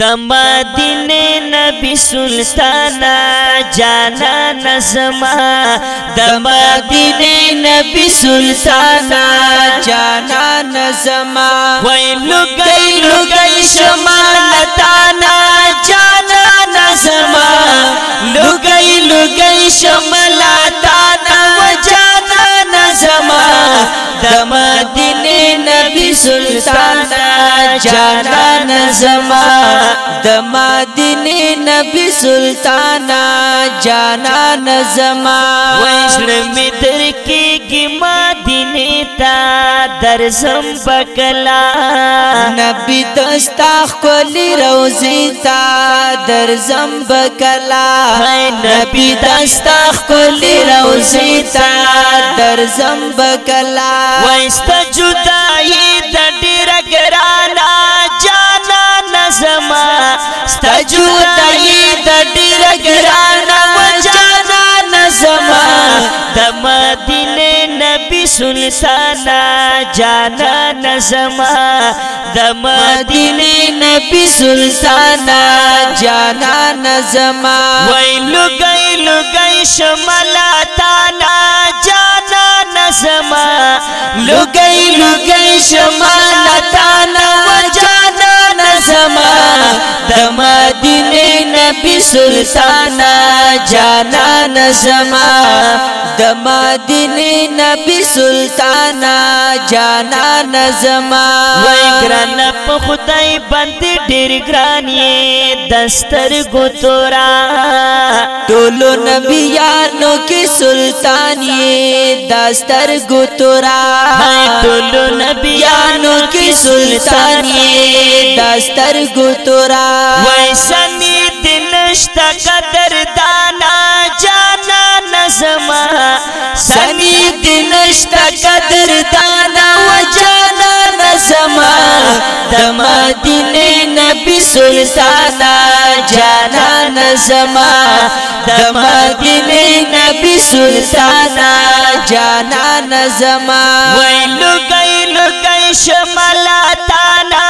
د مدینه نبی سلطان جانا نسما د مدینه نبی سلطان جانا نسما وای لګی لګی شمال تانا جانا نسما لګی لګی شمال تانا وجانا نسما د مدینه نبی سلطان جانان زما د مدینه نبی سلطانا جانان زما وژل می تر کېږي مدینه تا درزم بکلا نبی دستا خلی روزی تا درزم بکلا نبی دستا خلی روزی تا درزم بکلا وایست جدای زما ستا جدائی د ډیر ګران وجانا نزما د مدینه نبی سلطان جانا نزما د مدینه نبی سلطان جانا نزما ویلو گئی لو گئی شملا تانا جانا نزما لو گئی لو گئی شملا تانا وجانا سما د مدینه نبی سلطان جانان سما د مدینه نبی سلطان جانان سما وای ګران په خدای باندې ډیر ګرانی دستر ګوتورا دولو نبیانو کی سلطانے داستر گتورا دولو ہاں، نبیانو کی سلطانے دستر گتورا سنی دنشت قدر دانا جانا سما سنی دنشت چتر تانا جانا سما دما دین بی سلطانا جانان زما د مدینه نبی سلطانا جانان زما وای لګی لګی شملاتانا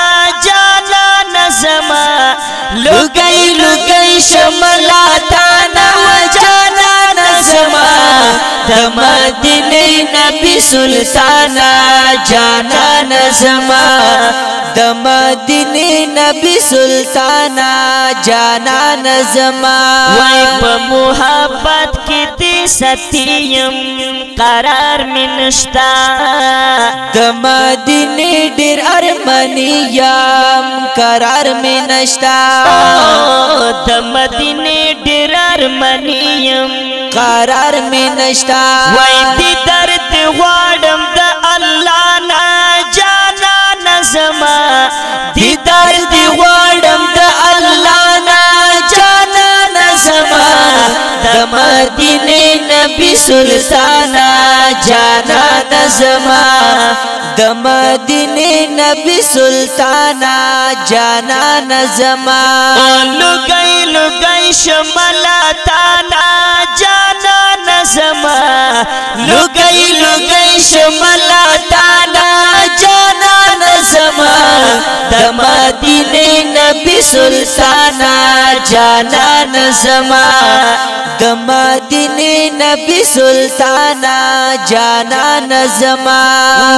تمدین نبی سلطانا جانان زما د مدینه نبی سلطانا جانان زما وای په محبت کې دې ستیم قرار منشتا د مدینه ډیر ارمنیم قرار منشتا د مدینه ډیر ارمنیم قرار می نشتا وای دی درد غواړم د الله نه جانا نزما دی درد غواړم د الله نه جانا نزما د مدینه نبی سلطان جانا نزما د مدینه نبی سلطان جانا نزما لګی لګی شملاتانا جانا شملا تانا جانان زما د مدینه نبی سلطانا جانان زما د مدینه نبی سلطانا جانا نظما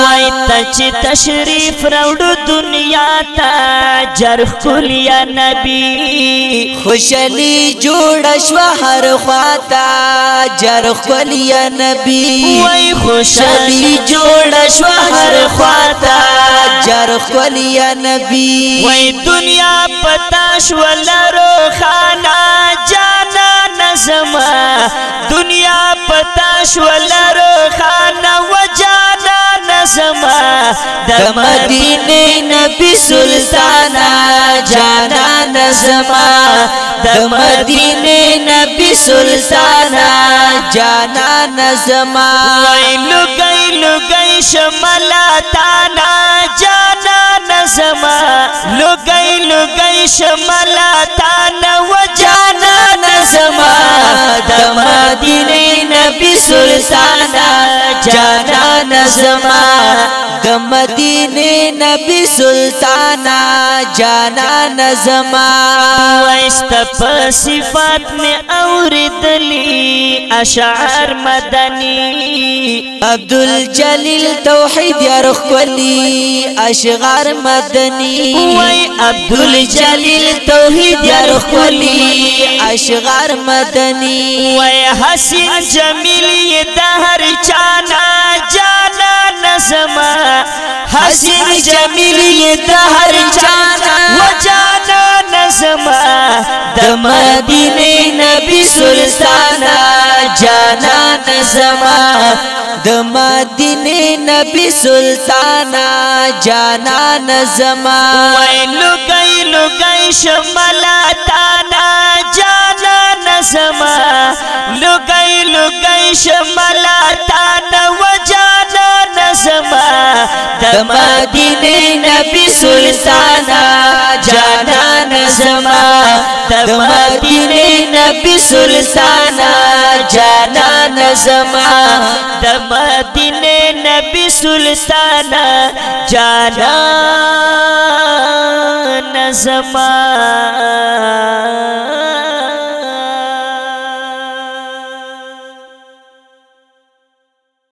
وای ته چې تشریف راوړو دنیا ته جرخ کولیا نبی خوشالي جوړ شو هر خواتا جرخ کولیا نبی وای خوشالي جوړ شو هر خواتا جرخ کولیا نبی وای دنیا پتا شو لرو خانا جانا نظما دنیا پتا شول روخان و جانا نظما د مدینه نبی سلطانا جانا نظما د مدینه نبی سلطانا جانا نظما ویلو گئی لو گئی شملا تانا جانا نظما لو گئی لو گئی شملا تانا وجا जानान समाज مدینه نبی سلطانا جانا نظما وایست په صفات می اوریدلی اشعار مدنی عبد الجلیل توحید یار خلی اشعار مدنی وای عبد الجلیل توحید یار خلی اشعار مدنی وای حسین جمیل دهر چانا جانا حسین جمیلی د هر چانا و جانا نسما د مدینه نبی سلطانا جانا نسما د مدینه نبی سلطانا جانا نسما وای لګای لګای شملاتانا جانا دمدینه نبی سلطانا جانان زما دمدینه نبی سلطانا جانان زما دمدینه نبی سلطانا جانان زما